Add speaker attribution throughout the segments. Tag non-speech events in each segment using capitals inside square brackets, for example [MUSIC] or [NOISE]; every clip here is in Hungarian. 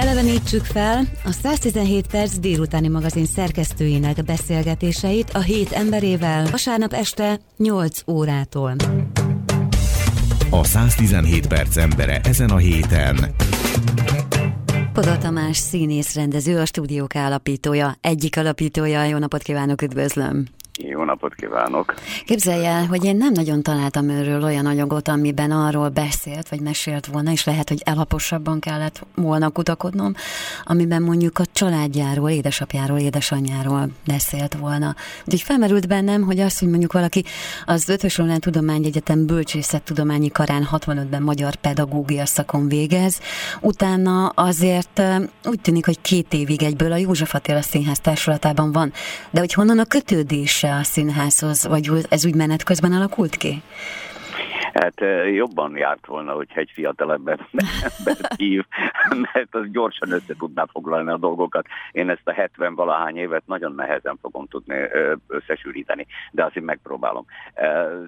Speaker 1: Elevenítsük fel a 117 perc délutáni magazin szerkesztőinek beszélgetéseit a hét emberével vasárnap este 8 órától.
Speaker 2: A 117 perc embere ezen a héten.
Speaker 1: Poda Tamás színész rendező, a stúdiók alapítója, egyik alapítója. Jó napot kívánok, üdvözlöm!
Speaker 3: Jó napot kívánok!
Speaker 1: Képzelj el, hogy én nem nagyon találtam őről olyan anyagot, amiben arról beszélt, vagy mesélt volna, és lehet, hogy elaposabban kellett volna kutakodnom, amiben mondjuk a családjáról, édesapjáról, édesanyjáról beszélt volna. Úgyhogy felmerült bennem, hogy azt, hogy mondjuk valaki az Ötös Tudomány Tudományegyetem bölcsészettudományi karán 65-ben magyar pedagógia szakon végez, utána azért úgy tűnik, hogy két évig egyből a József Attila Színház társulatában van. De hogy honnan a kötődése a színházhoz, vagy ez úgy menet közben alakult ki?
Speaker 3: Hát jobban járt volna, hogy egy fiatal [LAUGHS] ember hív, mert az gyorsan össze tudná foglalni a dolgokat. Én ezt a 70 valahány évet nagyon nehezen fogom tudni összesűríteni, de azért megpróbálom.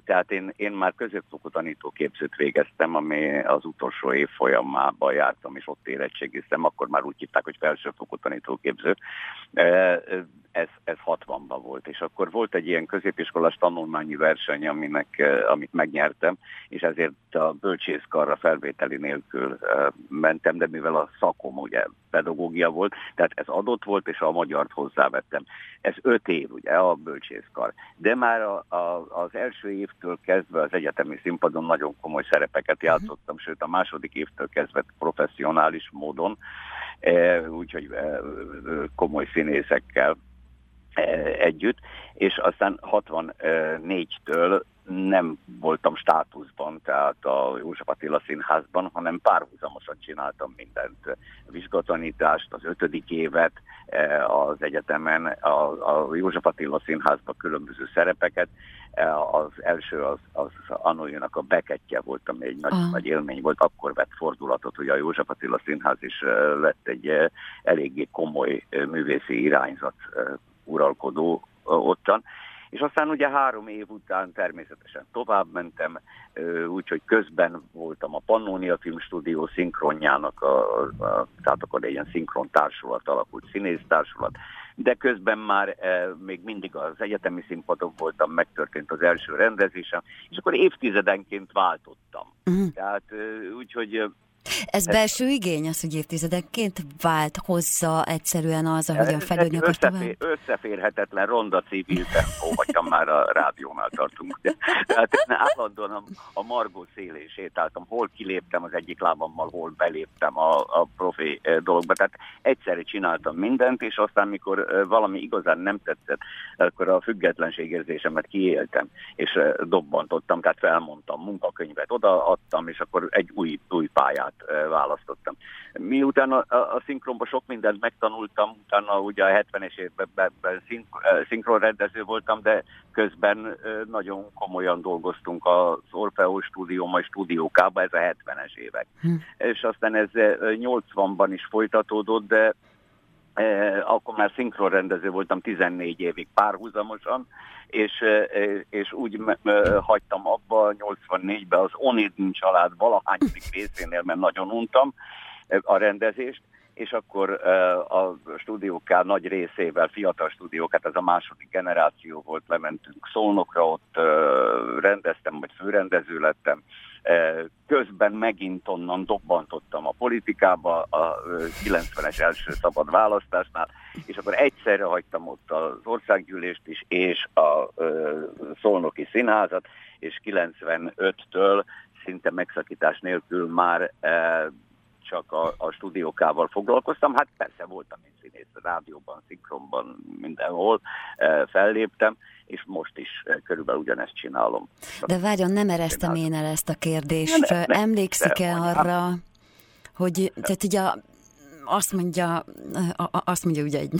Speaker 3: Tehát én, én már középfokú tanítóképzőt végeztem, ami az utolsó év folyamában jártam, és ott érettségiztem, akkor már úgy hívták, hogy felsőfokú tanítóképző ez, ez 60-ban volt, és akkor volt egy ilyen középiskolás tanulmányi verseny, aminek, eh, amit megnyertem, és ezért a bölcsészkarra felvételi nélkül uh, mentem, de mivel a szakom ugye pedagógia volt, tehát ez adott volt, és a magyart hozzávettem. Ez öt év, ugye, a bölcsészkar. De már a, a, az első évtől kezdve az egyetemi színpadon nagyon komoly szerepeket játszottam, sőt a második évtől kezdve professzionális módon, uh, úgyhogy komoly színészekkel együtt, és aztán 64-től nem voltam státuszban, tehát a József Attila Színházban, hanem párhuzamosan csináltam mindent. Vizsgatanítást, az ötödik évet az egyetemen, a, a József Attila Színházban különböző szerepeket. Az első az, az Anójának a bekettje volt, ami egy nagy, ah. nagy élmény volt. Akkor vett fordulatot, hogy a József Attila Színház is lett egy eléggé komoly művészi irányzat uralkodó ottan. És aztán ugye három év után természetesen tovább mentem, úgyhogy közben voltam a Pannonia Filmstúdió szinkronjának, a, a, tehát akkor egy ilyen szinkron társulat alakult, színésztársulat, de közben már e, még mindig az egyetemi színpadon voltam, megtörtént az első rendezésem, és akkor évtizedenként váltottam. Uh-huh. Tehát úgyhogy
Speaker 1: ez belső igény az, hogy évtizedekként vált hozzá egyszerűen az, ahogyan felülni akar
Speaker 3: összefér, Összeférhetetlen ronda civil tempó, hogyha már a rádiónál tartunk. Tehát én állandóan a, a Margó szélén sétáltam, hol kiléptem az egyik lábammal, hol beléptem a, a profi eh, dologba. Tehát egyszerre csináltam mindent, és aztán, mikor eh, valami igazán nem tetszett, akkor a függetlenségérzésemet kiéltem, és eh, dobbantottam, tehát felmondtam, munkakönyvet odaadtam, és akkor egy új, új pályát választottam. Miután a, a, a szinkronban sok mindent megtanultam, utána ugye a 70-es években szink, szinkronrendező voltam, de közben nagyon komolyan dolgoztunk az Orfeo stúdió, majd stúdiókába, ez a 70-es évek. Hm. És aztán ez 80-ban is folytatódott, de akkor már szinkronrendező voltam 14 évig párhuzamosan, és, és úgy hagytam abba 84-ben az Onidin család valahányadik [LAUGHS] részénél, mert nagyon untam a rendezést, és akkor a stúdiókká nagy részével, fiatal stúdiókát, ez a második generáció volt, lementünk Szolnokra, ott rendeztem, vagy főrendező lettem, közben megint onnan dobbantottam a politikába a 90-es első szabad választásnál, és akkor egyszerre hagytam ott az országgyűlést is, és a Szolnoki Színházat, és 95-től szinte megszakítás nélkül már csak a, a stúdiókával foglalkoztam. Hát persze voltam én színész, rádióban, szinkronban, mindenhol e, felléptem, és most is e, körülbelül ugyanezt csinálom.
Speaker 1: De várjon, nem ereztem én el ezt a kérdést. Emlékszik-e arra, hogy tehát ugye azt mondja, azt mondja ugye egy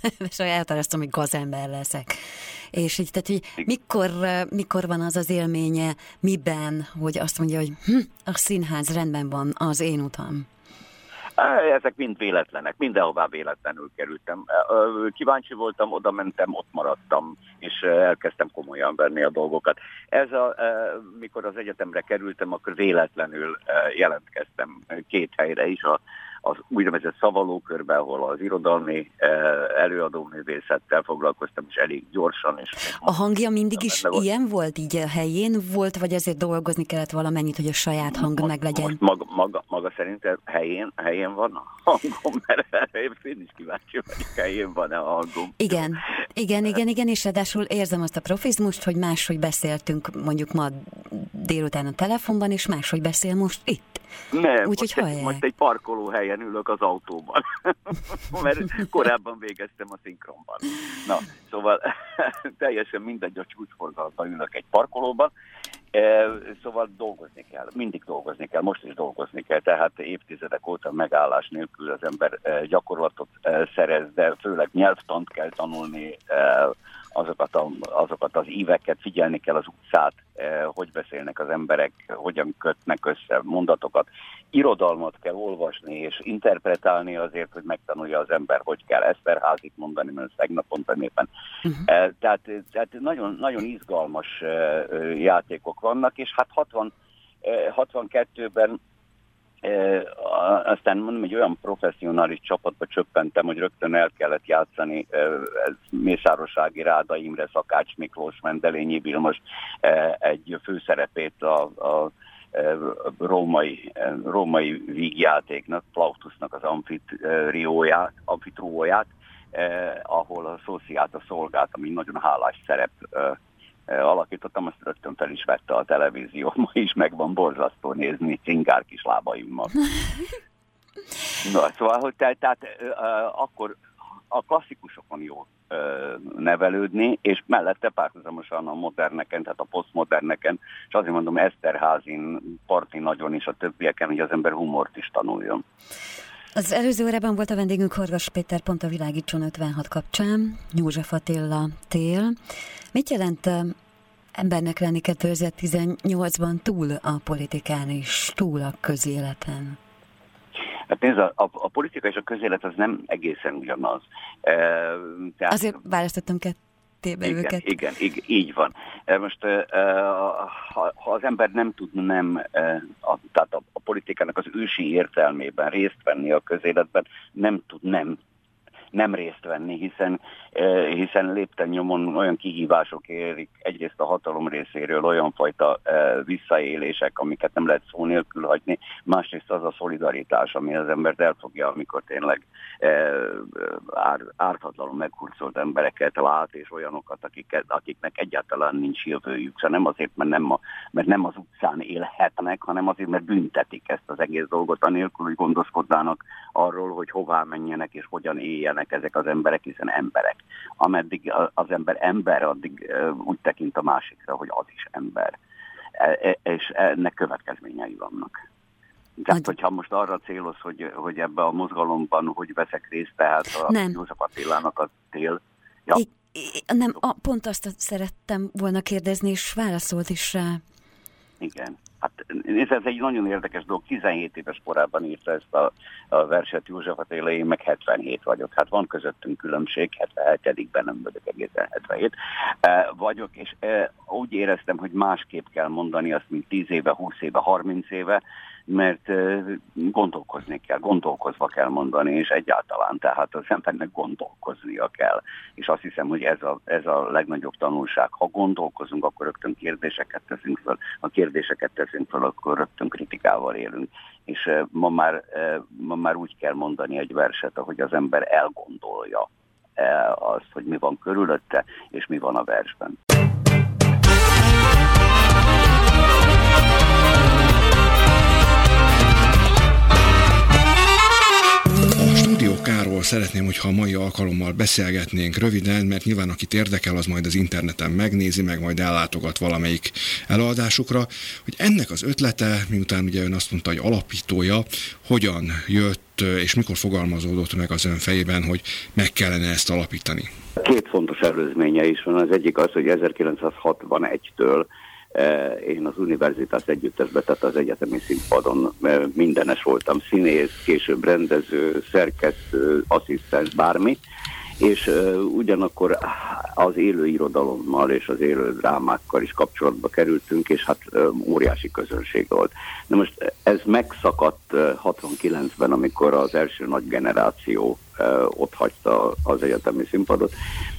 Speaker 1: [LAUGHS] és elhatároztam, hogy gazember leszek. És így, tehát, hogy mikor, mikor van az az élménye, miben, hogy azt mondja, hogy hm, a színház rendben van, az én utam.
Speaker 3: Ezek mind véletlenek, mindenhová véletlenül kerültem. Kíváncsi voltam, oda mentem, ott maradtam, és elkezdtem komolyan venni a dolgokat. Ez a, mikor az egyetemre kerültem, akkor véletlenül jelentkeztem két helyre is, a, az úgynevezett szavalókörbe, ahol az irodalmi előadó művészettel foglalkoztam, és elég gyorsan. És
Speaker 1: a hangja mindig is ilyen volt, így a helyén volt, vagy azért dolgozni kellett valamennyit, hogy a saját hang meg legyen? Most
Speaker 3: maga, maga, maga szerint helyén, helyén van a hangom, [LAUGHS] mert én is kíváncsi vagyok, helyén van a hangom.
Speaker 1: Igen, igen, igen, igen, és ráadásul érzem azt a profizmust, hogy máshogy beszéltünk mondjuk ma délután a telefonban, és máshogy beszél most itt.
Speaker 3: Nem, Úgy, most, egy, most egy parkolóhelyen ülök az autóban, [LAUGHS] mert korábban végeztem a szinkronban. Na, szóval [LAUGHS] teljesen mindegy, a csúcsforgalomban ülök egy parkolóban, e, Szóval dolgozni kell, mindig dolgozni kell, most is dolgozni kell, tehát évtizedek óta megállás nélkül az ember e, gyakorlatot e, szerez, de főleg nyelvtant kell tanulni, azokat, a, azokat az íveket, figyelni kell az utcát, eh, hogy beszélnek az emberek, hogyan kötnek össze mondatokat. Irodalmat kell olvasni és interpretálni azért, hogy megtanulja az ember, hogy kell Eszterházit mondani, mert tegnap mondtam éppen. Uh-huh. Eh, tehát, tehát nagyon, nagyon izgalmas eh, játékok vannak, és hát 60, 62-ben E, aztán mondom, egy olyan professzionális csapatba csöppentem, hogy rögtön el kellett játszani ez Mészárosági Ráda Imre, Szakács Miklós, Mendelényi Vilmos egy főszerepét a, a római, római vígjátéknak, Plautusnak az amfitrióját, eh, ahol a a szolgált, ami nagyon hálás szerep alakítottam, azt rögtön fel is vette a televízió. Ma is megvan borzasztó nézni cingár kis lábaimmal. [LAUGHS] Na, szóval, hogy tehát, tehát akkor a klasszikusokon jó nevelődni, és mellette párhuzamosan a moderneken, tehát a posztmoderneken, és azért mondom Eszterházin, Parti nagyon is a többieken, hogy az ember humort is tanuljon.
Speaker 1: Az előző órában volt a vendégünk Horgas Péter pont a Világítson 56 kapcsán, József Attila tél. Mit jelent embernek lenni 2018-ban túl a politikán és túl a közéleten?
Speaker 3: Hát nézd, a, a, a politika és a közélet az nem egészen ugyanaz. E,
Speaker 1: tehát, Azért választottam kettébe
Speaker 3: igen,
Speaker 1: őket.
Speaker 3: Igen, igen, így van. Most e, ha, ha az ember nem tud nem, a, tehát a, a politikának az ősi értelmében részt venni a közéletben, nem tud nem nem részt venni, hiszen, hiszen lépten nyomon olyan kihívások érik egyrészt a hatalom részéről, olyan fajta visszaélések, amiket nem lehet szó nélkül hagyni, másrészt az a szolidaritás, ami az embert elfogja, amikor tényleg ár, ártatlanul meghurcolt embereket lát, és olyanokat, akiket, akiknek egyáltalán nincs jövőjük. Szóval nem azért, mert nem, a, mert nem az utcán élhetnek, hanem azért, mert büntetik ezt az egész dolgot, anélkül, hogy gondoskodnának arról, hogy hová menjenek és hogyan éljenek élnek ezek az emberek, hiszen emberek. Ameddig az ember ember, addig úgy tekint a másikra, hogy az is ember. E, e, és ennek következményei vannak. Tehát, hogyha most arra céloz, hogy, hogy ebbe a mozgalomban hogy veszek részt, tehát a nem. József Attilának a tél.
Speaker 1: Ja. I, nem, a, pont azt szerettem volna kérdezni, és válaszolt is rá.
Speaker 3: Igen. Hát ez egy nagyon érdekes dolog. 17 éves korában írta ezt a, a verset József Attila, én meg 77 vagyok. Hát van közöttünk különbség, 77-ben nem vagyok egészen 77 e, vagyok, és e, úgy éreztem, hogy másképp kell mondani azt, mint 10 éve, 20 éve, 30 éve, mert gondolkozni kell, gondolkozva kell mondani, és egyáltalán, tehát az embernek gondolkoznia kell. És azt hiszem, hogy ez a, ez a legnagyobb tanulság. Ha gondolkozunk, akkor rögtön kérdéseket teszünk fel, ha kérdéseket teszünk fel, akkor rögtön kritikával élünk. És ma már, ma már úgy kell mondani egy verset, ahogy az ember elgondolja azt, hogy mi van körülötte, és mi van a versben.
Speaker 4: Káról szeretném, hogyha a mai alkalommal beszélgetnénk röviden, mert nyilván akit érdekel, az majd az interneten megnézi, meg majd ellátogat valamelyik előadásukra, hogy ennek az ötlete, miután ugye ön azt mondta, hogy alapítója, hogyan jött és mikor fogalmazódott meg az ön fejében, hogy meg kellene ezt alapítani?
Speaker 3: Két fontos előzménye is van. Az egyik az, hogy 1961-től Eh, én az univerzitás együttesbe, tehát az egyetemi színpadon eh, mindenes voltam, színész, később rendező, szerkesztő, asszisztens, bármi, és uh, ugyanakkor az élő irodalommal és az élő drámákkal is kapcsolatba kerültünk, és hát óriási közönség volt. Na most ez megszakadt uh, 69-ben, amikor az első nagy generáció ott hagyta az egyetemi színpadot,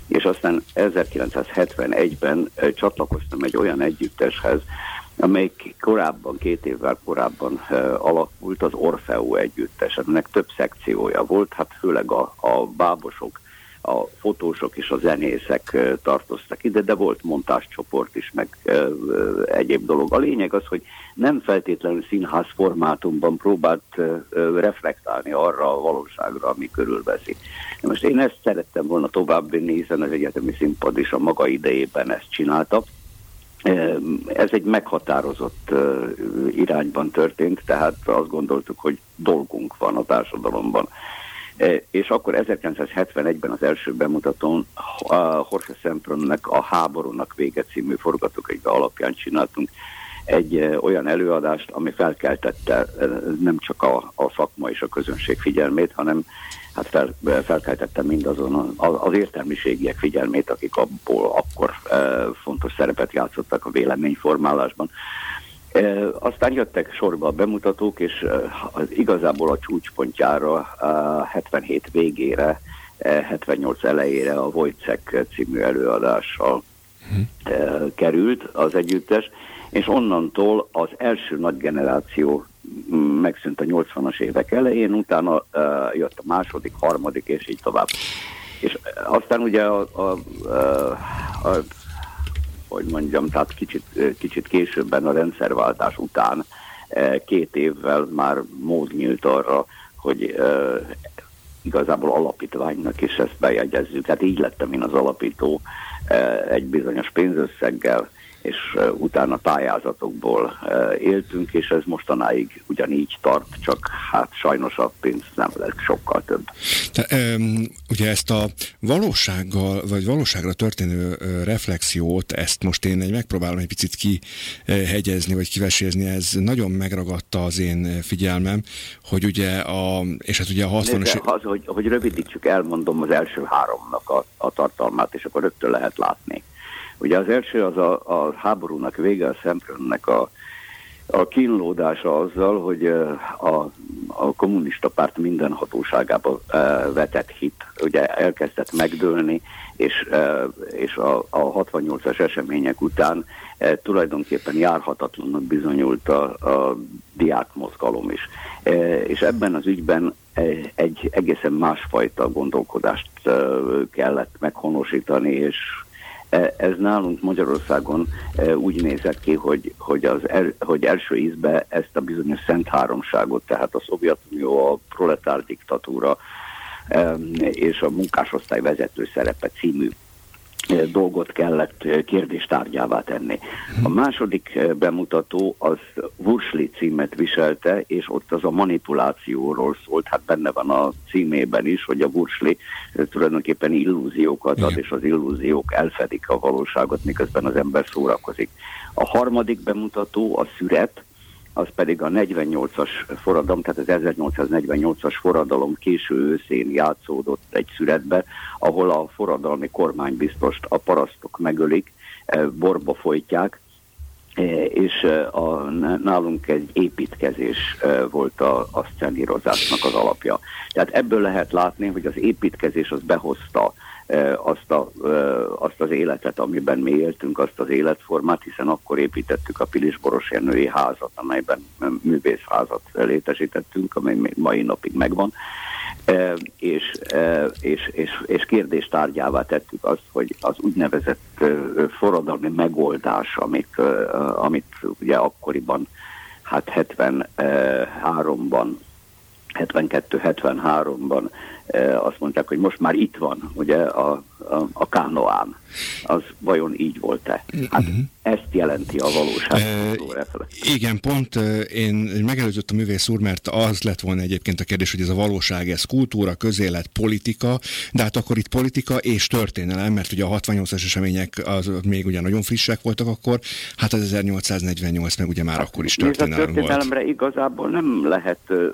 Speaker 3: és aztán 1971-ben uh, csatlakoztam egy olyan együtteshez, amelyik korábban, két évvel korábban uh, alakult az Orfeo együttes, aminek több szekciója volt, hát főleg a, a bábosok, a fotósok és a zenészek tartoztak ide, de volt montáscsoport is, meg egyéb dolog. A lényeg az, hogy nem feltétlenül színház formátumban próbált reflektálni arra a valóságra, ami körülveszi. Most én ezt szerettem volna továbbvinni, hiszen az egyetemi színpad is a maga idejében ezt csinálta, ez egy meghatározott irányban történt, tehát azt gondoltuk, hogy dolgunk van a társadalomban. És akkor 1971-ben az első bemutatón a Jorge Sempronnek a Háborúnak vége című forgatókönyve alapján csináltunk egy olyan előadást, ami felkeltette nem csak a, a szakma és a közönség figyelmét, hanem hát fel, felkeltette mindazon az értelmiségiek figyelmét, akik abból akkor fontos szerepet játszottak a véleményformálásban. E, aztán jöttek sorba a bemutatók, és az, igazából a csúcspontjára e, 77 végére, e, 78 elejére a Wojcek című előadással e, került az együttes, és onnantól az első nagy generáció megszűnt a 80-as évek elején, utána uh, jött a második, harmadik, és így tovább. És aztán ugye a, a, a, a hogy mondjam, tehát kicsit, kicsit későbben a rendszerváltás után két évvel már mód nyílt arra, hogy igazából alapítványnak is ezt bejegyezzük. Tehát így lettem én az alapító egy bizonyos pénzösszeggel, és utána pályázatokból éltünk, és ez mostanáig ugyanígy tart, csak hát sajnos a pénz nem lesz sokkal több.
Speaker 4: De, um, ugye ezt a valósággal, vagy valóságra történő reflexiót, ezt most én egy megpróbálom egy picit kihegyezni, vagy kivesézni, ez nagyon megragadta az én figyelmem, hogy ugye a, és hát ugye a 60
Speaker 3: es Az, hogy, hogy rövidítsük, elmondom az első háromnak a, a tartalmát, és akkor rögtön lehet látni. Ugye az első az a, a háborúnak vége, a Szemprönnek a, a kínlódása azzal, hogy a, a kommunista párt minden hatóságába vetett hit, ugye elkezdett megdőlni, és, és a, a 68-as események után tulajdonképpen járhatatlannak bizonyult a, a diákmozgalom is. És ebben az ügyben egy egészen másfajta gondolkodást kellett meghonosítani, és ez nálunk Magyarországon e, úgy nézett ki, hogy, hogy, az el, hogy első ízbe ezt a bizonyos szent háromságot, tehát a Szovjetunió, a proletár diktatúra e, és a munkásosztály vezető szerepe című dolgot kellett kérdéstárgyává tenni. A második bemutató az Wursli címet viselte, és ott az a manipulációról szólt, hát benne van a címében is, hogy a Wursli tulajdonképpen illúziókat ad, és az illúziók elfedik a valóságot, miközben az ember szórakozik. A harmadik bemutató a szüret, az pedig a 48-as forradalom, tehát az 1848-as forradalom késő őszén játszódott egy szüretbe, ahol a forradalmi kormánybiztost a parasztok megölik, eh, borba folytják, eh, és eh, a, nálunk egy építkezés volt a, a szcenírozásnak az alapja. Tehát ebből lehet látni, hogy az építkezés az behozta azt, a, azt az életet, amiben mi éltünk, azt az életformát, hiszen akkor építettük a Pilisboros Jenői házat, amelyben művészházat létesítettünk, amely még mai napig megvan, és, és, és, és kérdéstárgyává tettük azt, hogy az úgynevezett forradalmi megoldás, amit, amit ugye akkoriban, hát 73-ban 72-73-ban azt mondták, hogy most már itt van, ugye a, a, a kánoán, az vajon így volt-e? Hát uh-huh. ezt jelenti a valóság.
Speaker 4: E, igen, pont én megelőzött a művész úr, mert az lett volna egyébként a kérdés, hogy ez a valóság, ez kultúra, közélet, politika, de hát akkor itt politika és történelem, mert ugye a 68-as események az még ugye nagyon frissek voltak akkor, hát az 1848 meg ugye már hát, akkor is történelem
Speaker 3: volt. történelemre igazából nem lehet ö,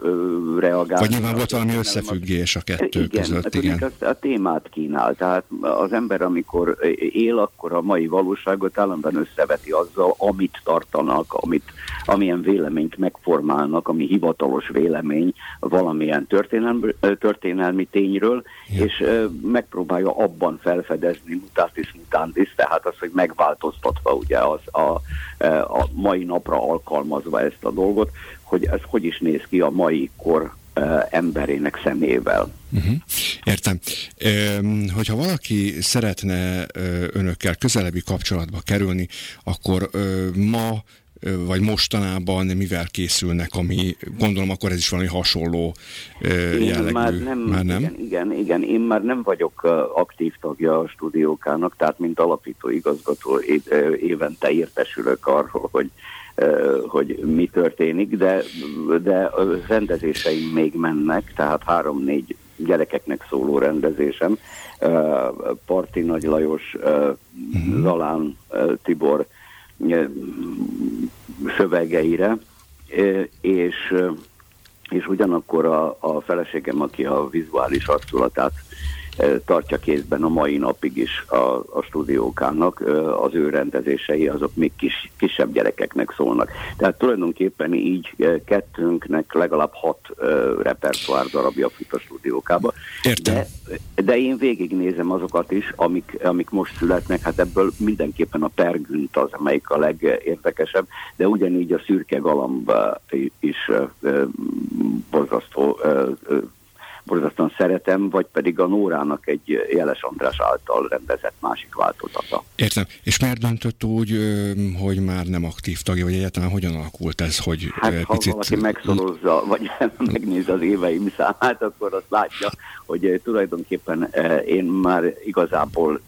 Speaker 3: reagálni.
Speaker 4: Vagy nyilván volt valami összefüggés a kettő igen, között. Hát igen,
Speaker 3: a, a témát kínál, tehát az ember, amikor él, akkor a mai valóságot állandóan összeveti azzal, amit tartanak, amit, amilyen véleményt megformálnak, ami hivatalos vélemény valamilyen történelmi, történelmi tényről, ja. és megpróbálja abban felfedezni mutatis mutandis, tehát az, hogy megváltoztatva ugye az a, a mai napra alkalmazva ezt a dolgot, hogy ez hogy is néz ki a mai kor emberének szemével.
Speaker 4: Uh-huh. Értem. Hogyha valaki szeretne önökkel közelebbi kapcsolatba kerülni, akkor ma vagy mostanában mivel készülnek, ami gondolom akkor ez is valami hasonló jellegű.
Speaker 3: Már nem, már nem? Igen, igen, igen, én már nem vagyok aktív tagja a stúdiókának, tehát mint alapító igazgató évente értesülök arról, hogy hogy mi történik, de, de a rendezéseim még mennek, tehát három-négy gyerekeknek szóló rendezésem, Parti Nagy Lajos, uh-huh. Zalán Tibor szövegeire, és, és ugyanakkor a, a feleségem, aki a vizuális arculatát tartja kézben a mai napig is a, a stúdiókának, az ő rendezései azok még kis, kisebb gyerekeknek szólnak. Tehát tulajdonképpen így kettőnknek legalább hat repertoár darabja fut a stúdiókába.
Speaker 4: Értem. De,
Speaker 3: de én végignézem azokat is, amik, amik most születnek, hát ebből mindenképpen a Pergünt az, amelyik a legérdekesebb, de ugyanígy a Szürke Galamb is borzasztó borzasztóan szeretem, vagy pedig a Nórának egy Jeles András által rendezett másik változata.
Speaker 4: Értem. És miért döntött úgy, hogy már nem aktív tagja, vagy egyáltalán hogyan alakult ez, hogy
Speaker 3: hát, picit... ha valaki megszorozza, vagy [LAUGHS] megnézi az éveim számát, akkor azt látja, hogy tulajdonképpen én már igazából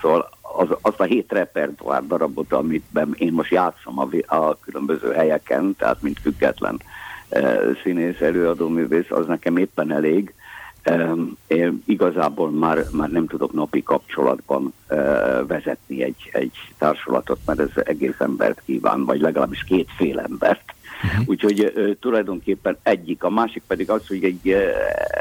Speaker 3: szóval az, az a hét repertoár darabot, amit én most játszom a, a különböző helyeken, tehát mint független színész, előadó művész, az nekem éppen elég. Én igazából már, már nem tudok napi kapcsolatban vezetni egy, egy társulatot, mert ez egész embert kíván, vagy legalábbis két fél embert. Uh-huh. Úgyhogy tulajdonképpen egyik, a másik pedig az, hogy egy,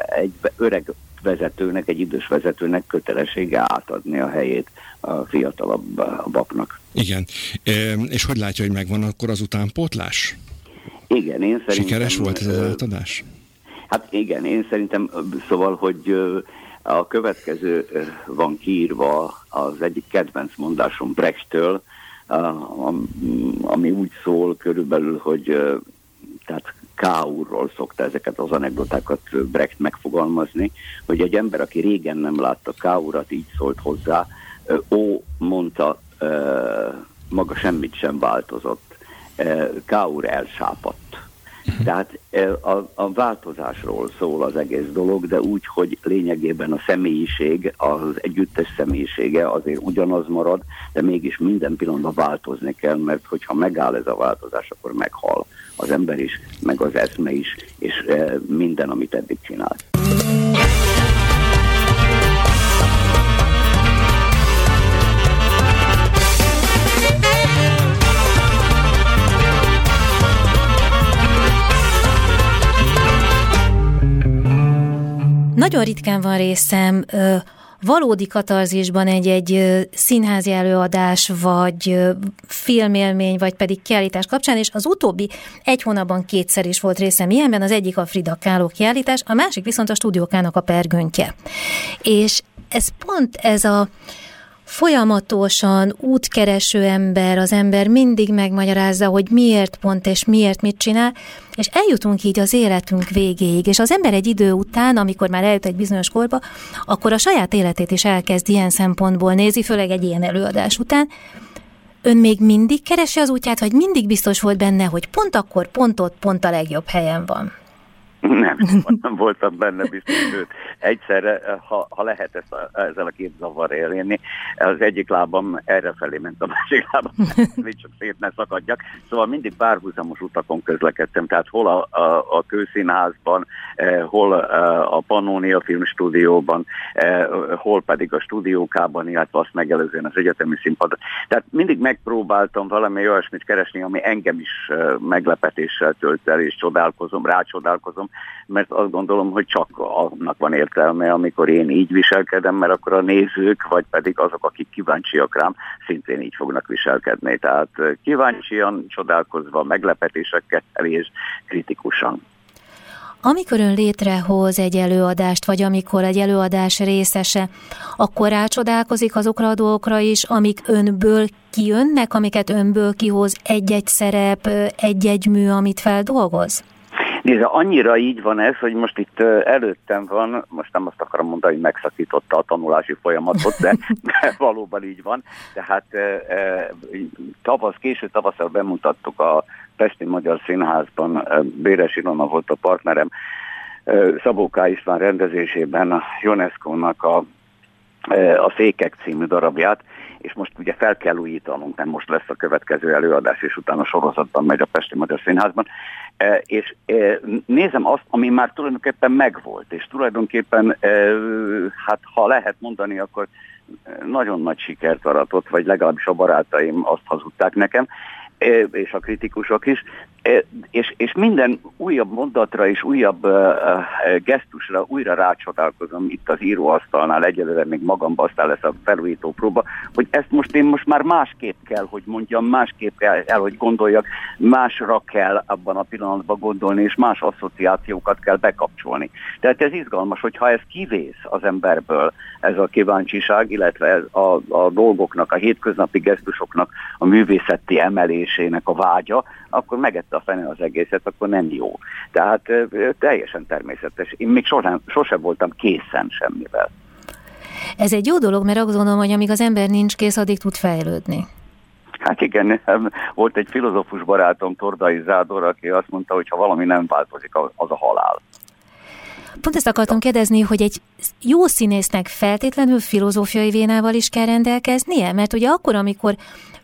Speaker 3: egy öreg vezetőnek, egy idős vezetőnek kötelessége átadni a helyét a fiatalabbaknak.
Speaker 4: Igen. És hogy látja, hogy megvan akkor az utánpótlás?
Speaker 3: Igen, én szerintem...
Speaker 4: Sikeres volt ez az átadás?
Speaker 3: Hát igen, én szerintem, szóval, hogy a következő van kiírva az egyik kedvenc mondásom Brechttől, ami úgy szól körülbelül, hogy tehát K úrról szokta ezeket az anekdotákat Brecht megfogalmazni, hogy egy ember, aki régen nem látta K urat, így szólt hozzá, ó, mondta, maga semmit sem változott Káur elsápadt. Tehát a, a változásról szól az egész dolog, de úgy, hogy lényegében a személyiség, az együttes személyisége azért ugyanaz marad, de mégis minden pillanatban változni kell, mert hogyha megáll ez a változás, akkor meghal az ember is, meg az eszme is, és minden, amit eddig csinált.
Speaker 5: Nagyon ritkán van részem valódi katarzisban egy-egy színházi előadás, vagy filmélmény, vagy pedig kiállítás kapcsán, és az utóbbi egy hónapban kétszer is volt részem ilyenben, az egyik a Frida Kahlo kiállítás, a másik viszont a stúdiókának a pergöntje. És ez pont ez a folyamatosan útkereső ember, az ember mindig megmagyarázza, hogy miért pont és miért mit csinál, és eljutunk így az életünk végéig, és az ember egy idő után, amikor már eljut egy bizonyos korba, akkor a saját életét is elkezd ilyen szempontból nézi, főleg egy ilyen előadás után, Ön még mindig keresi az útját, vagy mindig biztos volt benne, hogy pont akkor, pont ott, pont a legjobb helyen van?
Speaker 3: Nem, nem voltam benne biztos, sőt, egyszerre, ha, ha lehet ezt a, ezzel a két zavar élni, az egyik lábam erre felé ment, a másik lábam, még csak szét ne szakadjak. Szóval mindig párhuzamos utakon közlekedtem, tehát hol a, a, a kőszínházban, eh, hol eh, a Pannonia Filmstúdióban, eh, hol pedig a stúdiókában, illetve azt megelőzően az egyetemi színpadon. Tehát mindig megpróbáltam valami olyasmit keresni, ami engem is eh, meglepetéssel tölt el, és csodálkozom, rácsodálkozom, mert azt gondolom, hogy csak annak van értelme, amikor én így viselkedem, mert akkor a nézők, vagy pedig azok, akik kíváncsiak rám, szintén így fognak viselkedni. Tehát kíváncsian, csodálkozva, meglepetésekkel és kritikusan.
Speaker 5: Amikor ön létrehoz egy előadást, vagy amikor egy előadás részese, akkor rácsodálkozik azokra a dolgokra is, amik önből kijönnek, amiket önből kihoz egy-egy szerep, egy-egy mű, amit feldolgoz?
Speaker 3: Nézd, annyira így van ez, hogy most itt előttem van, most nem azt akarom mondani, hogy megszakította a tanulási folyamatot, de, [LAUGHS] de valóban így van. Tehát tavasz, késő tavasszal bemutattuk a Pesti Magyar Színházban, Béres Ilona volt a partnerem, Szabó K. István rendezésében a UNESCO-nak a, a Fékek című darabját, és most ugye fel kell újítanunk, nem most lesz a következő előadás, és utána sorozatban megy a Pesti Magyar Színházban, e, és e, nézem azt, ami már tulajdonképpen megvolt, és tulajdonképpen, e, hát ha lehet mondani, akkor nagyon nagy sikert aratott, vagy legalábbis a barátaim azt hazudták nekem, és a kritikusok is, és, és minden újabb mondatra és újabb uh, gesztusra újra rácsodálkozom itt az íróasztalnál, egyelőre még magamba aztán lesz a felújító próba, hogy ezt most én most már másképp kell, hogy mondjam, másképp kell, el, hogy gondoljak, másra kell abban a pillanatban gondolni, és más asszociációkat kell bekapcsolni. Tehát ez izgalmas, hogyha ez kivész az emberből, ez a kíváncsiság, illetve a, a dolgoknak, a hétköznapi gesztusoknak, a művészeti emelésének a vágya, akkor megette a fene az egészet, akkor nem jó. Tehát teljesen természetes. Én még sosem, sosem voltam készen semmivel.
Speaker 5: Ez egy jó dolog, mert azt gondolom, hogy amíg az ember nincs kész, addig tud fejlődni.
Speaker 3: Hát igen, volt egy filozófus barátom, Tordai Zádor, aki azt mondta, hogy ha valami nem változik, az a halál.
Speaker 5: Pont ezt akartam kérdezni, hogy egy jó színésznek feltétlenül filozófiai vénával is kell rendelkeznie, mert ugye akkor, amikor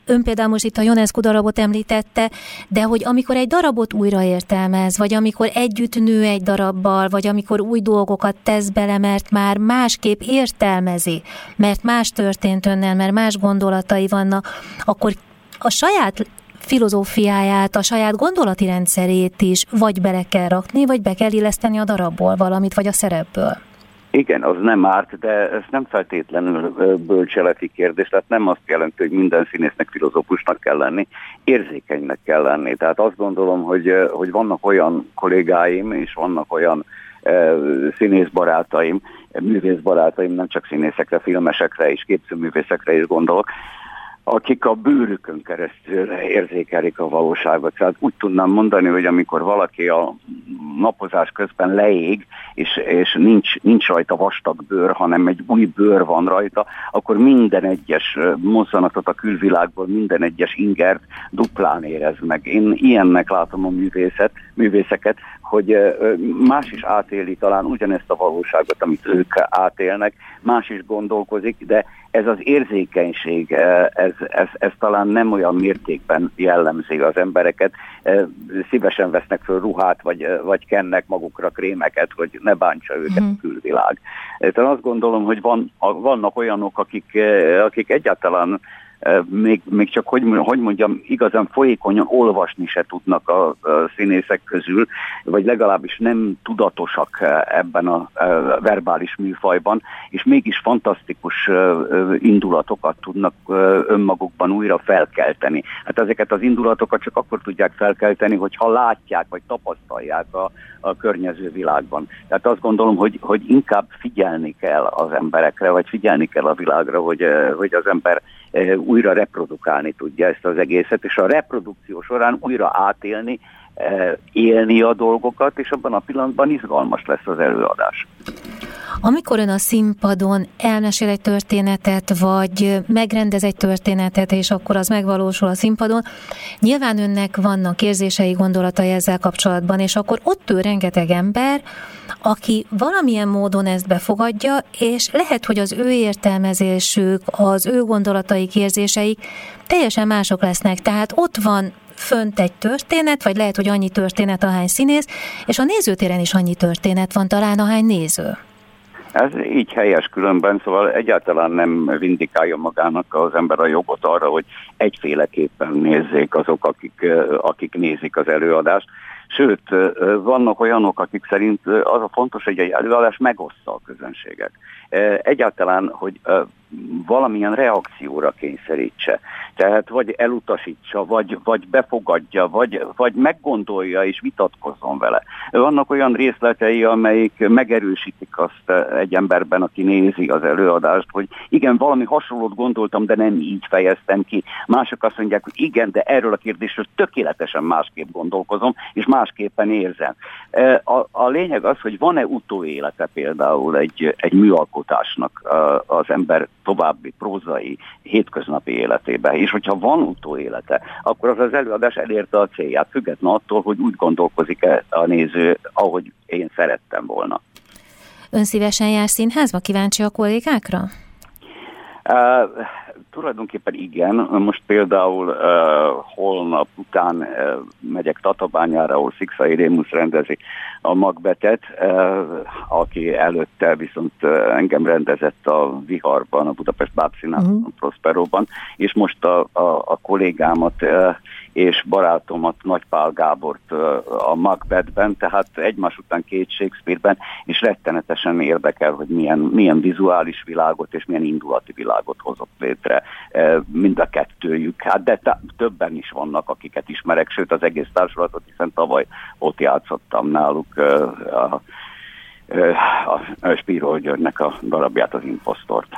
Speaker 5: Ön például most itt a Ionescu darabot említette, de hogy amikor egy darabot újraértelmez, vagy amikor együtt nő egy darabbal, vagy amikor új dolgokat tesz bele, mert már másképp értelmezi, mert más történt önnel, mert más gondolatai vannak, akkor a saját filozófiáját, a saját gondolati rendszerét is vagy bele kell rakni, vagy be kell illeszteni a darabból valamit, vagy a szerepből.
Speaker 3: Igen, az nem árt, de ez nem feltétlenül bölcseleti kérdés, tehát nem azt jelenti, hogy minden színésznek filozófusnak kell lenni, érzékenynek kell lenni. Tehát azt gondolom, hogy, hogy vannak olyan kollégáim, és vannak olyan színészbarátaim, művészbarátaim, nem csak színészekre, filmesekre és képzőművészekre is gondolok, akik a bőrükön keresztül érzékelik a valóságot. Tehát úgy tudnám mondani, hogy amikor valaki a napozás közben leég, és, és nincs, nincs rajta vastag bőr, hanem egy új bőr van rajta, akkor minden egyes mozzanatot a külvilágból, minden egyes ingert duplán érez meg. Én ilyennek látom a művészet, művészeket, hogy más is átéli talán ugyanezt a valóságot, amit ők átélnek, más is gondolkozik, de ez az érzékenység, ez, ez, ez talán nem olyan mértékben jellemzi az embereket. Szívesen vesznek föl ruhát, vagy, vagy kennek magukra krémeket, hogy ne bántsa őket hmm. a külvilág. Tehát azt gondolom, hogy van, vannak olyanok, akik, akik egyáltalán még, még csak, hogy, hogy mondjam, igazán folyékonyan olvasni se tudnak a, a színészek közül, vagy legalábbis nem tudatosak ebben a, a verbális műfajban, és mégis fantasztikus indulatokat tudnak önmagukban újra felkelteni. Hát ezeket az indulatokat csak akkor tudják felkelteni, hogyha látják, vagy tapasztalják a, a környező világban. Tehát azt gondolom, hogy, hogy inkább figyelni kell az emberekre, vagy figyelni kell a világra, hogy, hogy az ember újra reprodukálni tudja ezt az egészet, és a reprodukció során újra átélni, élni a dolgokat, és abban a pillanatban izgalmas lesz az előadás.
Speaker 5: Amikor ön a színpadon elmesél egy történetet, vagy megrendez egy történetet, és akkor az megvalósul a színpadon, nyilván önnek vannak érzései, gondolatai ezzel kapcsolatban, és akkor ott ül rengeteg ember, aki valamilyen módon ezt befogadja, és lehet, hogy az ő értelmezésük, az ő gondolataik, érzéseik teljesen mások lesznek. Tehát ott van fönt egy történet, vagy lehet, hogy annyi történet, ahány színész, és a nézőtéren is annyi történet van talán, ahány néző.
Speaker 3: Ez így helyes különben, szóval egyáltalán nem vindikálja magának az ember a jogot arra, hogy egyféleképpen nézzék azok, akik, akik nézik az előadást. Sőt, vannak olyanok, akik szerint az a fontos, hogy egy előadás megoszta a közönséget. Egyáltalán, hogy valamilyen reakcióra kényszerítse. Tehát vagy elutasítsa, vagy, vagy befogadja, vagy, vagy meggondolja és vitatkozzon vele. Vannak olyan részletei, amelyik megerősítik azt egy emberben, aki nézi az előadást, hogy igen, valami hasonlót gondoltam, de nem így fejeztem ki. Mások azt mondják, hogy igen, de erről a kérdésről tökéletesen másképp gondolkozom, és másképpen érzem. A, a lényeg az, hogy van-e utóélete például egy, egy műalkotásnak az ember további prózai, hétköznapi életébe. És hogyha van utóélete, akkor az az előadás elérte a célját, független attól, hogy úgy gondolkozik-e a néző, ahogy én szerettem volna.
Speaker 5: Ön szívesen jár színházba? Kíváncsi a kollégákra?
Speaker 3: Uh, tulajdonképpen igen. Most például uh, holnap után uh, megyek Tatabányára, ahol Szikszai Rémusz rendezi a magbetet, uh, aki előtte viszont uh, engem rendezett a Viharban, a Budapest Bábszínában, uh-huh. Mhm. Prosperóban, és most a, a, a kollégámat uh, és barátomat Nagypál Gábort a Macbethben, tehát egymás után két Shakespeare-ben, és rettenetesen érdekel, hogy milyen, milyen vizuális világot és milyen indulati világot hozott létre mind a kettőjük. Hát de többen is vannak, akiket ismerek, sőt az egész társulatot, hiszen tavaly ott játszottam náluk a, a Spiro Györgynek a darabját, az Impostort.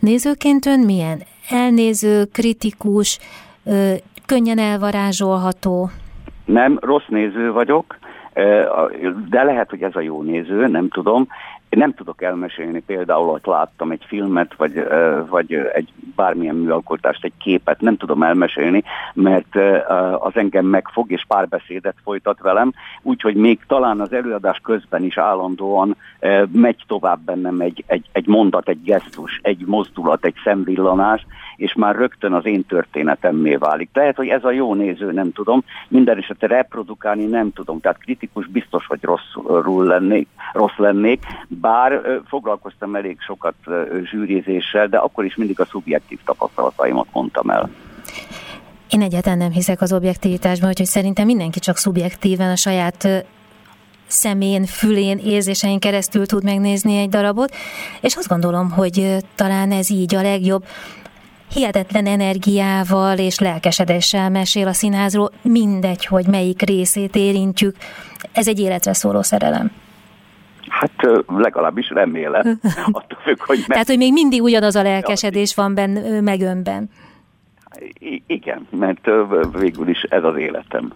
Speaker 5: Nézőként ön milyen? Elnéző, kritikus, könnyen elvarázsolható?
Speaker 3: Nem, rossz néző vagyok, de lehet, hogy ez a jó néző, nem tudom. Én nem tudok elmesélni például, hogy láttam egy filmet, vagy, vagy egy bármilyen műalkotást, egy képet, nem tudom elmesélni, mert az engem megfog, és párbeszédet folytat velem, úgyhogy még talán az előadás közben is állandóan megy tovább bennem egy, egy, egy mondat, egy gesztus, egy mozdulat, egy szemvillanás, és már rögtön az én történetemmé válik. Lehet, hogy ez a jó néző, nem tudom, minden esetre reprodukálni nem tudom, tehát kritikus biztos, hogy rosszul lennék, rossz lennék, bár foglalkoztam elég sokat zsűrizéssel, de akkor is mindig a szubjektív tapasztalataimat mondtam el.
Speaker 5: Én egyáltalán nem hiszek az objektivitásban, úgyhogy szerintem mindenki csak szubjektíven a saját szemén, fülén, érzésein keresztül tud megnézni egy darabot, és azt gondolom, hogy talán ez így a legjobb hihetetlen energiával és lelkesedéssel mesél a színházról, mindegy, hogy melyik részét érintjük. Ez egy életre szóló szerelem.
Speaker 3: Hát legalábbis remélem. [LAUGHS]
Speaker 5: Attól függ, hogy meg... Tehát, hogy még mindig ugyanaz a lelkesedés van benne, meg önben.
Speaker 3: I- igen, mert végül is ez az életem.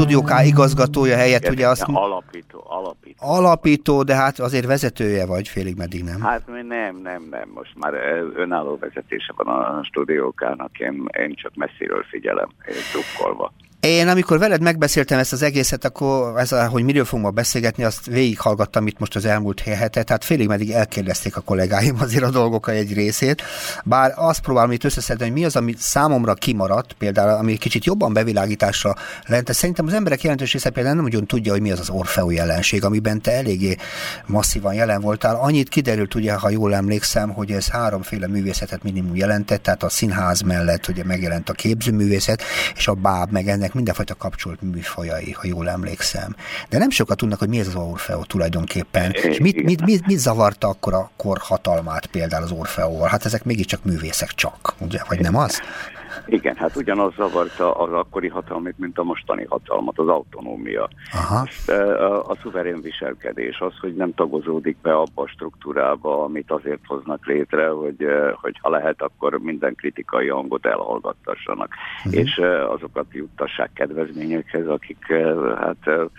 Speaker 6: Studio K igazgatója helyett ugye azt...
Speaker 3: Alapító, alapító.
Speaker 6: Alapító, de hát azért vezetője vagy félig meddig, nem?
Speaker 3: Hát nem, nem, nem. Most már önálló vezetése van a Studio K-nak, én, én csak messziről figyelem, drukkolva.
Speaker 6: Én amikor veled megbeszéltem ezt az egészet, akkor ez hogy miről fogunk ma beszélgetni, azt végighallgattam itt most az elmúlt hetet, tehát félig meddig elkérdezték a kollégáim [LAUGHS] azért a dolgok egy részét, bár azt próbálom itt összeszedni, hogy mi az, ami számomra kimaradt, például ami kicsit jobban bevilágításra lent, szerintem az emberek jelentős része például nem nagyon tudja, hogy mi az az Orfeo jelenség, amiben te eléggé masszívan jelen voltál. Annyit kiderült, ugye, ha jól emlékszem, hogy ez háromféle művészetet minimum jelentett, tehát a színház mellett ugye megjelent a képzőművészet, és a báb meg ennek ennek mindenfajta kapcsolt műfajai, ha jól emlékszem. De nem sokat tudnak, hogy mi ez az Orfeo tulajdonképpen, és mit, mit, mit, mit zavarta akkor a kor hatalmát például az Orfeóval? Hát ezek mégiscsak művészek csak, ugye? Vagy nem az?
Speaker 3: Igen, hát ugyanaz zavarta az akkori hatalmat, mint a mostani hatalmat, az autonómia. Aha. A, a szuverén viselkedés, az, hogy nem tagozódik be abba a struktúrába, amit azért hoznak létre, hogy, hogy ha lehet, akkor minden kritikai hangot elhallgattassanak, uh-huh. és azokat juttassák kedvezményekhez, akik hát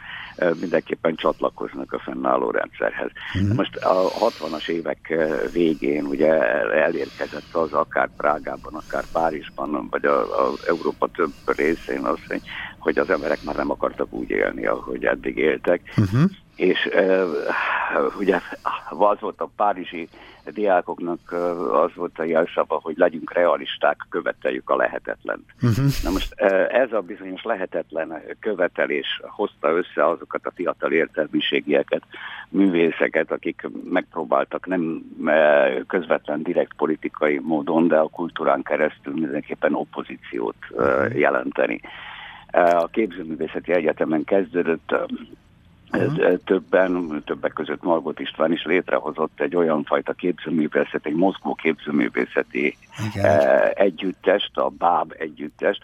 Speaker 3: mindenképpen csatlakoznak a fennálló rendszerhez. Mm. Most a 60-as évek végén ugye elérkezett az akár Prágában, akár Párizsban, vagy a, a Európa több részén az, hogy az emberek már nem akartak úgy élni, ahogy eddig éltek. Uh-huh és uh, ugye az volt a párizsi diákoknak az volt a jelsava, hogy legyünk realisták, követeljük a lehetetlent. Uh-huh. Na most ez a bizonyos lehetetlen követelés hozta össze azokat a fiatal értelmiségieket, művészeket, akik megpróbáltak nem közvetlen direkt politikai módon, de a kultúrán keresztül mindenképpen opozíciót uh, jelenteni. A képzőművészeti egyetemen kezdődött ez, uh-huh. többen, többek között Margot István is létrehozott egy olyan fajta képzőművészet, egy mozgó képzőművészeti uh, együttest, a BÁB együttest,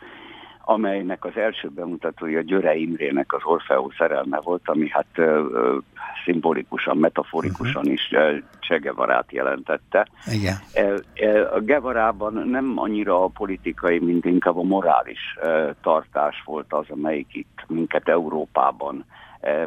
Speaker 3: amelynek az első bemutatója Györe Imrének az Orfeó szerelme volt, ami hát uh, szimbolikusan, metaforikusan uh-huh. is uh, Csegevarát jelentette. Igen. Uh, a Gevarában nem annyira a politikai, mint inkább a morális uh, tartás volt az, amelyik itt minket Európában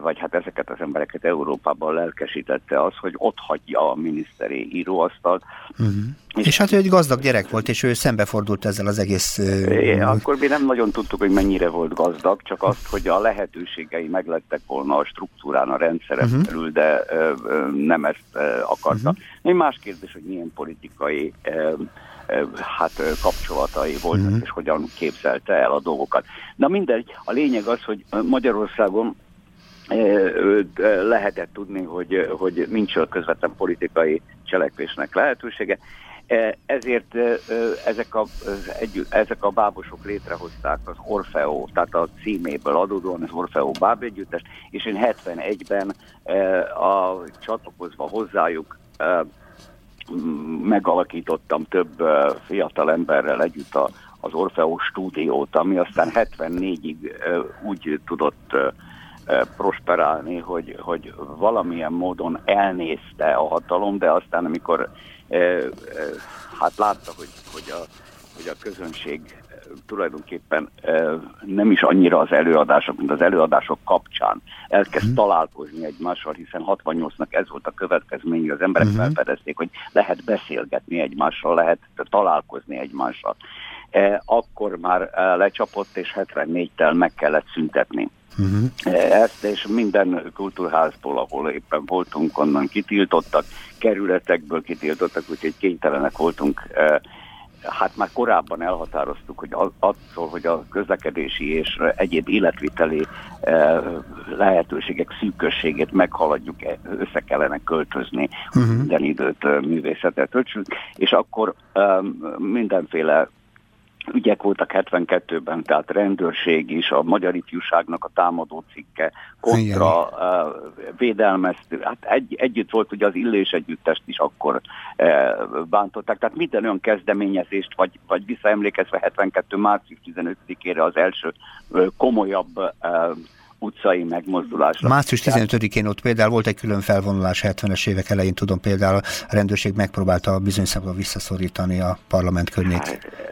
Speaker 3: vagy hát ezeket az embereket Európában lelkesítette az, hogy ott hagyja a miniszteri íróasztalt.
Speaker 6: Uh-huh. És, és hát ő egy gazdag gyerek volt, és ő szembefordult ezzel az egész...
Speaker 3: É, akkor mi nem nagyon tudtuk, hogy mennyire volt gazdag, csak azt, hogy a lehetőségei meglettek volna a struktúrán, a rendszeren uh-huh. belül, de ö, ö, nem ezt ö, akarta. Uh-huh. Más kérdés, hogy milyen politikai ö, hát kapcsolatai voltak, uh-huh. és hogyan képzelte el a dolgokat. Na mindegy, a lényeg az, hogy Magyarországon lehetett tudni, hogy, hogy nincs közvetlen politikai cselekvésnek lehetősége. Ezért ezek a, ezek a bábosok létrehozták az Orfeo, tehát a címéből adódóan az Orfeo báb együttes, és én 71-ben a, csatlakozva hozzájuk megalakítottam több fiatal emberrel együtt a, az Orfeo stúdiót, ami aztán 74-ig úgy tudott prosperálni, hogy, hogy valamilyen módon elnézte a hatalom, de aztán amikor hát látta, hogy, hogy, a, hogy a közönség tulajdonképpen nem is annyira az előadások, mint az előadások kapcsán elkezd uh-huh. találkozni egymással, hiszen 68-nak ez volt a következmény, hogy az emberek uh-huh. felfedezték, hogy lehet beszélgetni egymással, lehet találkozni egymással. Akkor már lecsapott, és 74-tel meg kellett szüntetni. Uh-huh. Ezt és minden kultúrházból, ahol éppen voltunk, onnan kitiltottak, kerületekből kitiltottak, úgyhogy kénytelenek voltunk eh, hát már korábban elhatároztuk, hogy attól, hogy a közlekedési és egyéb életviteli eh, lehetőségek szűkösségét meghaladjuk, össze kellene költözni, uh-huh. minden időt művészetet töltsünk, és akkor mindenféle ügyek voltak 72-ben, tehát rendőrség is, a magyar ifjúságnak a támadó cikke, kontra uh, védelmeztő, hát egy, együtt volt ugye az illés együttest is akkor uh, bántották, tehát minden olyan kezdeményezést, vagy, vagy visszaemlékezve 72. március 15-ére az első uh, komolyabb uh, utcai megmozdulásra.
Speaker 6: Március 15-én ott például volt egy külön felvonulás 70-es évek elején, tudom például a rendőrség megpróbálta bizony szemben visszaszorítani a parlament környét.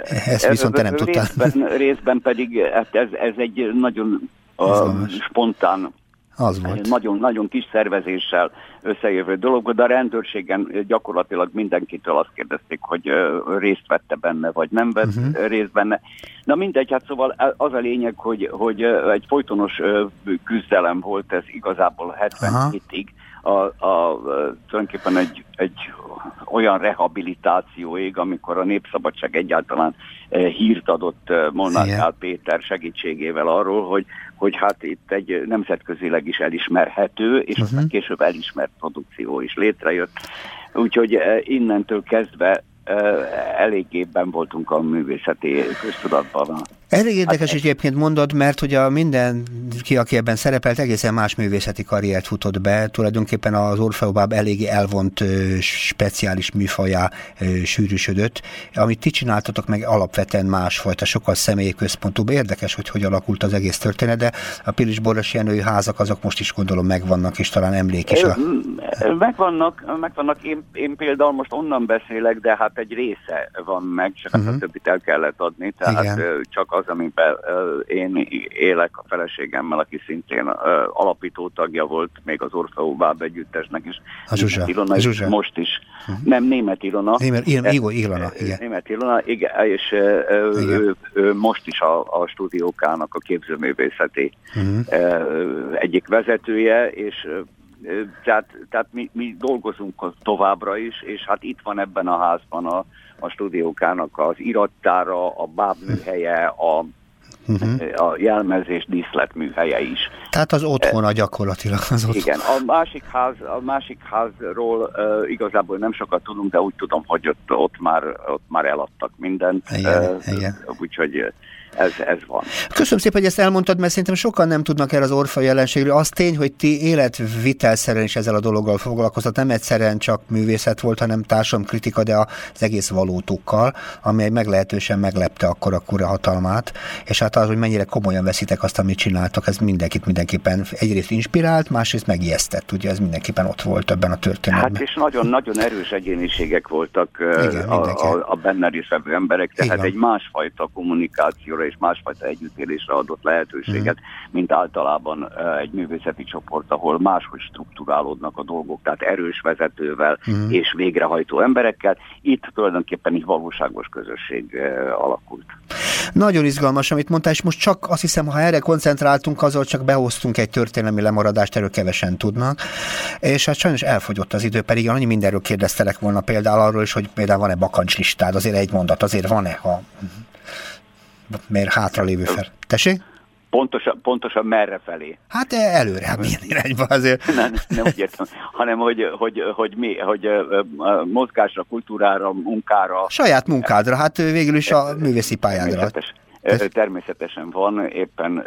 Speaker 6: Hát, Ezt viszont te nem tudtál.
Speaker 3: Részben, részben pedig hát ez, ez egy nagyon uh, spontán az volt. Nagyon, nagyon kis szervezéssel összejövő dolog, de a rendőrségen gyakorlatilag mindenkitől azt kérdezték, hogy részt vette benne, vagy nem vett uh-huh. részt benne. Na mindegy, hát szóval az a lényeg, hogy, hogy egy folytonos küzdelem volt ez igazából 77-ig, a, a, tulajdonképpen egy, egy olyan rehabilitációig, amikor a Népszabadság egyáltalán hírt adott Molnár Gál Péter segítségével arról, hogy, hogy hát itt egy nemzetközileg is elismerhető, és uh-huh. később elismert produkció is létrejött. Úgyhogy innentől kezdve eléggében voltunk a művészeti köztudatban
Speaker 6: Elég érdekes hát, egyébként mondod, mert hogy a mindenki, aki ebben szerepelt, egészen más művészeti karriert futott be. Tulajdonképpen az Orfeobáb eléggé elvont speciális műfajá sűrűsödött. Amit ti csináltatok meg alapvetően másfajta, sokkal személyközpontúbb. Érdekes, hogy hogy alakult az egész történet, de a Pilis Boros Jenői házak azok most is gondolom megvannak, és talán emlék is. A...
Speaker 3: Megvannak, megvannak. Én, én például most onnan beszélek, de hát egy része van meg, csak uh-huh. a mhm. többit el kellett adni. Tehát Igen. csak az, amiben én élek a feleségemmel, aki szintén alapító tagja volt még az Orfeó Báb együttesnek is.
Speaker 6: A Zsuzsa. Ilona, a
Speaker 3: Zsuzsa. Most is. Uh-huh. Nem, német Ilona.
Speaker 6: Német, Ilona, Ilona, Ilona igen.
Speaker 3: Német Ilona, igen, és igen. Ő, ő most is a, a stúdiókának a képzőművészeti uh-huh. egyik vezetője, és tehát, tehát mi, mi dolgozunk továbbra is, és hát itt van ebben a házban a, a stúdiókának az irattára, a bábműhelye, a uh-huh. a jelmezés díszletműhelye is.
Speaker 6: Tehát az otthona gyakorlatilag az otthon.
Speaker 3: Igen, a másik, ház, a másik házról uh, igazából nem sokat tudunk, de úgy tudom, hogy ott, ott, már, ott már eladtak mindent. Igen, uh, igen. Úgyhogy ez, ez van.
Speaker 6: Köszönöm szépen, hogy ezt elmondtad, mert szerintem sokan nem tudnak el az orfa jelenségről. Az tény, hogy ti életvitelszerűen is ezzel a dologgal foglalkoztat, nem egyszerűen csak művészet volt, hanem kritika, de az egész valótokkal, ami meglehetősen meglepte akkor a kura hatalmát, és hát az, hogy mennyire komolyan veszitek azt, amit csináltak, ez mindenkit mindenképpen egyrészt inspirált, másrészt megijesztett, ugye ez mindenképpen ott volt ebben a történetben.
Speaker 3: Hát és nagyon-nagyon erős egyéniségek voltak Igen, a, a, a benne részvevő emberek, tehát Igen. egy másfajta kommunikációra és másfajta együttélésre adott lehetőséget, mm. mint általában egy művészeti csoport, ahol máshogy struktúrálódnak a dolgok, tehát erős vezetővel mm. és végrehajtó emberekkel. Itt tulajdonképpen egy valóságos közösség alakult.
Speaker 6: Nagyon izgalmas, amit mondtál, és most csak azt hiszem, ha erre koncentráltunk, azzal csak behoztunk egy történelmi lemaradást, erről kevesen tudnak, és hát sajnos elfogyott az idő, pedig annyi mindenről kérdeztelek volna például arról is, hogy például van-e bakancslistád, azért egy mondat, azért van-e, ha mert hátra lévő fel. Tessék?
Speaker 3: Pontosan, pontosan merre felé?
Speaker 6: Hát előre, hát milyen irányba azért. [LAUGHS]
Speaker 3: Nem, nem úgy értem, hanem hogy, hogy, hogy, mi, hogy mozgásra, kultúrára, munkára.
Speaker 6: Saját munkádra, hát végül is a művészi pályádra.
Speaker 3: Természetes, természetesen van, éppen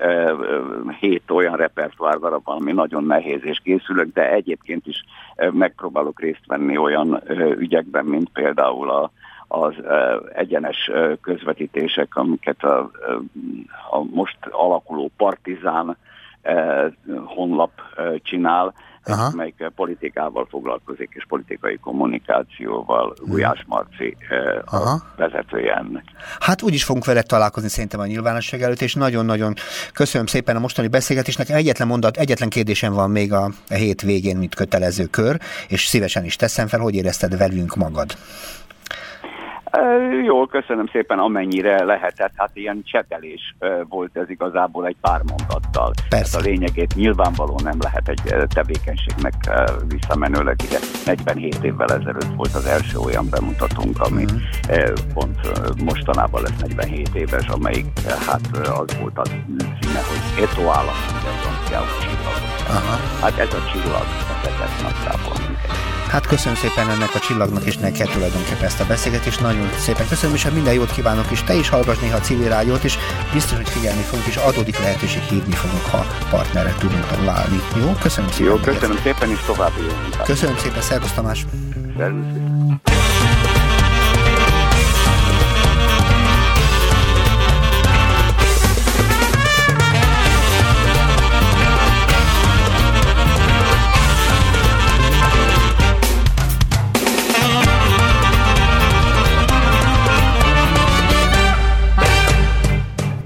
Speaker 3: hét olyan repertoár darab van, ami nagyon nehéz és készülök, de egyébként is megpróbálok részt venni olyan ügyekben, mint például a az egyenes közvetítések, amiket a, a most alakuló partizán honlap csinál, Aha. amelyik politikával foglalkozik, és politikai kommunikációval. Hmm. Gulyás Marci Aha. vezetője ennek.
Speaker 6: Hát úgy is fogunk vele találkozni szerintem a nyilvánosság előtt, és nagyon-nagyon köszönöm szépen a mostani beszélgetésnek. Egyetlen mondat, egyetlen kérdésem van még a, a hét végén, mint kötelező kör, és szívesen is teszem fel, hogy érezted velünk magad?
Speaker 3: Jól, köszönöm szépen, amennyire lehetett. Hát ilyen csetelés volt ez igazából egy pár mondattal. Persze. a lényegét nyilvánvalóan nem lehet egy tevékenységnek visszamenőleg. Ugye 47 évvel ezelőtt volt az első olyan bemutatónk, ami uh-huh. pont mostanában lesz 47 éves, amelyik hát az volt a címe, hogy Eto ugye franciául csillag. Aha. Hát ez a csillag vezetett nagyjából minket.
Speaker 6: Hát köszönöm szépen ennek a csillagnak és neked tulajdonképpen ezt a beszélgetést. Nagyon szépen köszönöm, és minden jót kívánok, és te is hallgass néha a civil rádiót, és biztos, hogy figyelni fogunk, és adódik lehetőség hívni fogunk, ha partnerek tudunk találni. Jó, köszönöm szépen.
Speaker 3: Jó, köszönöm szépen, és további jó
Speaker 6: Köszönöm szépen, szervusz Tamás.
Speaker 3: Szervusz.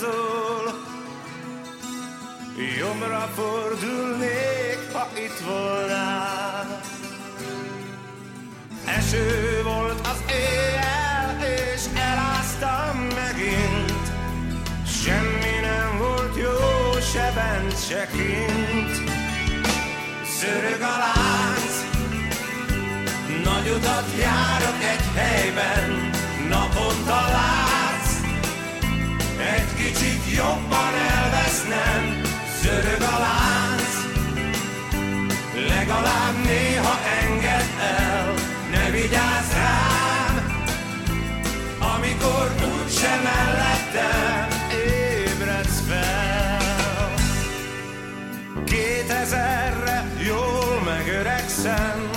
Speaker 7: ránzol. Jobbra fordulnék, ha itt volnál. Eső volt az éjjel, és eláztam megint. Semmi nem volt jó, se bent, se kint. Szörög a lánc, nagy utat járok egy helyben, naponta lát jobban elvesznem, zörög a lánc. Legalább néha enged el, ne vigyázz rám, amikor úgyse mellettem ébredsz fel. Kétezerre jól megöregszem,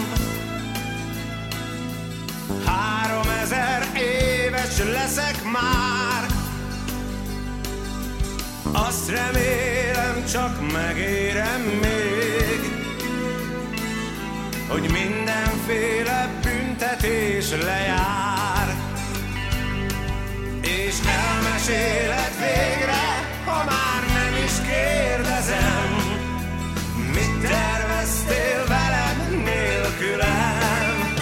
Speaker 7: három ezer éves leszek már, azt remélem, csak megérem még, hogy mindenféle büntetés lejár, és elmeséled végre, ha már nem is kérdezem, mit terveztél velem nélkülem.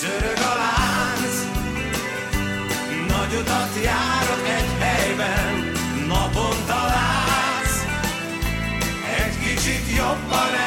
Speaker 7: Zörög a lánc, nagy utat járok egy
Speaker 8: nobody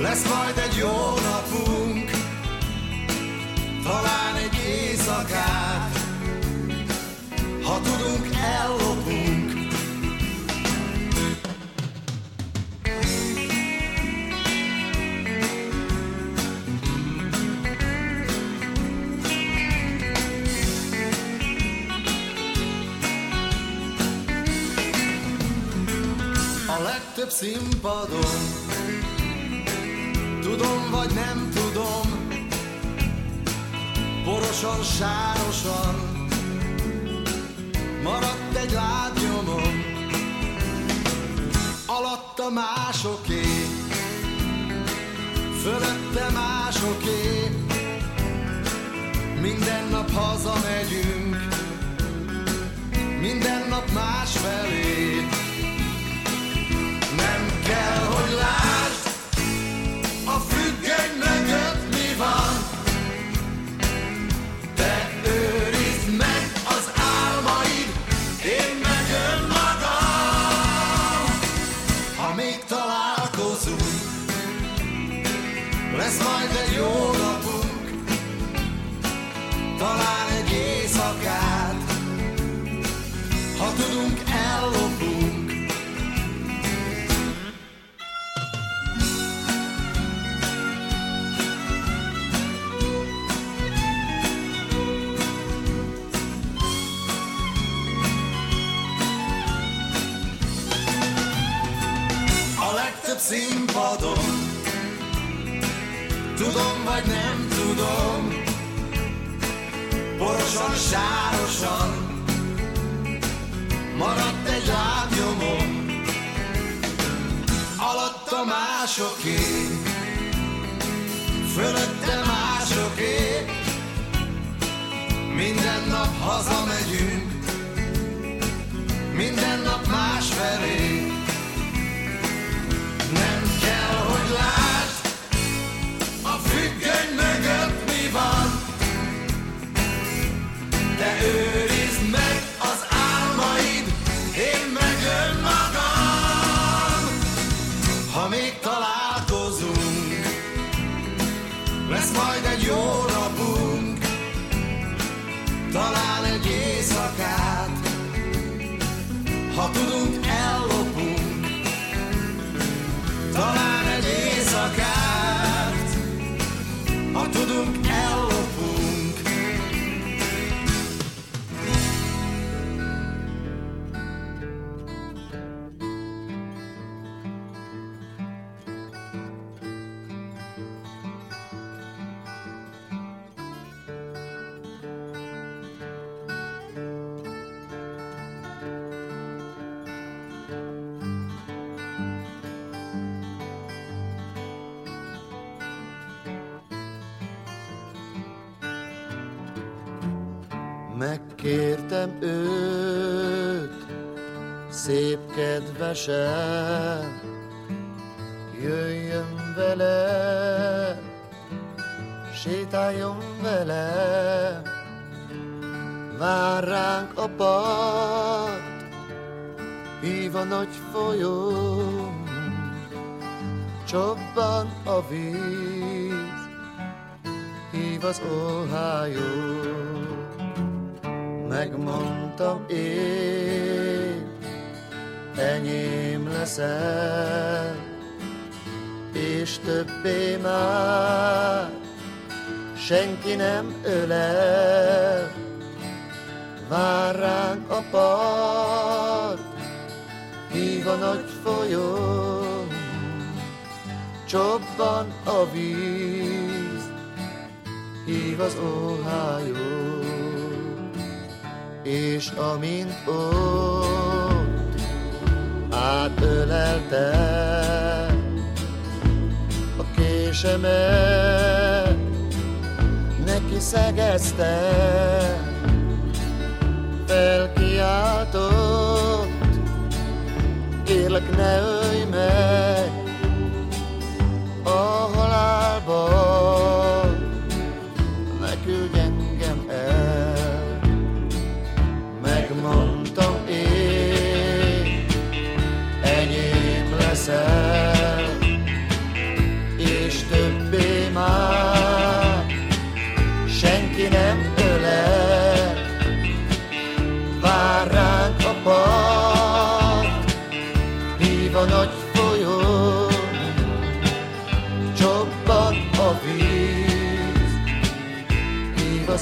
Speaker 8: Lesz majd egy jó napunk Talán egy éjszakát. Ha tudunk, ellopunk. A legtöbb színpadon Tudom vagy nem tudom. Porosan, sárosan Maradt egy lábnyomom. Alatta másoké Fölötte másoké. Minden nap hazamegyünk Minden nap másfelé. Nem kell, hogy lásd tudunk, ellopunk a legtöbb színpadon Tudom vagy nem tudom. Porosan, sárosan Maradt egy lábnyomom Alatta másoké. Fölötte másoké. Minden nap hazamegyünk. Minden nap másfelé. Nem kell, hogy lásd A függöny mögött mi van. Te őrizd Ha tudunk, ellopunk talán kedvesen, jöjjön vele, sétáljon vele, vár ránk a part, hív a nagy folyó, csobban a víz, hív az Ohio. Megmondtam én, enyém leszel, és többé már senki nem ölel. Vár ránk a part, hív
Speaker 9: a nagy folyó, csobban a víz, hív az Ohio, és amint ott, átölelte a késemet, neki szegezte, felkiáltott, kérlek ne öl.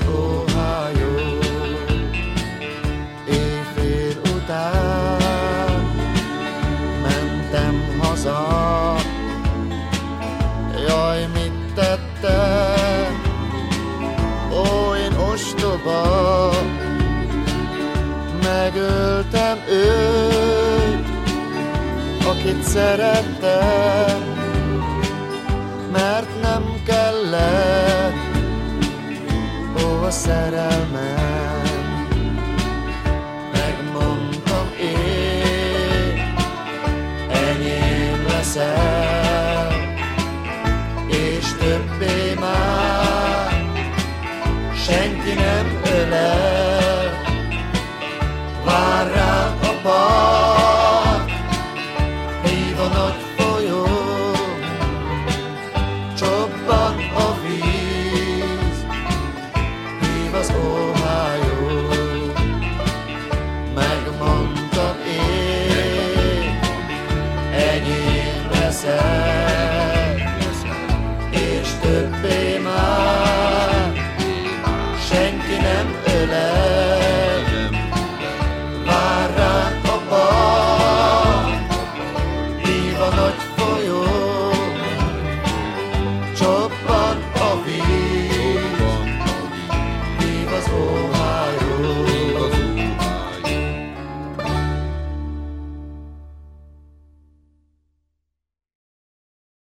Speaker 9: Ohio Éjfél után mentem haza. Jaj, mit tettem? Ó, én Megöltem őt, akit szerettem.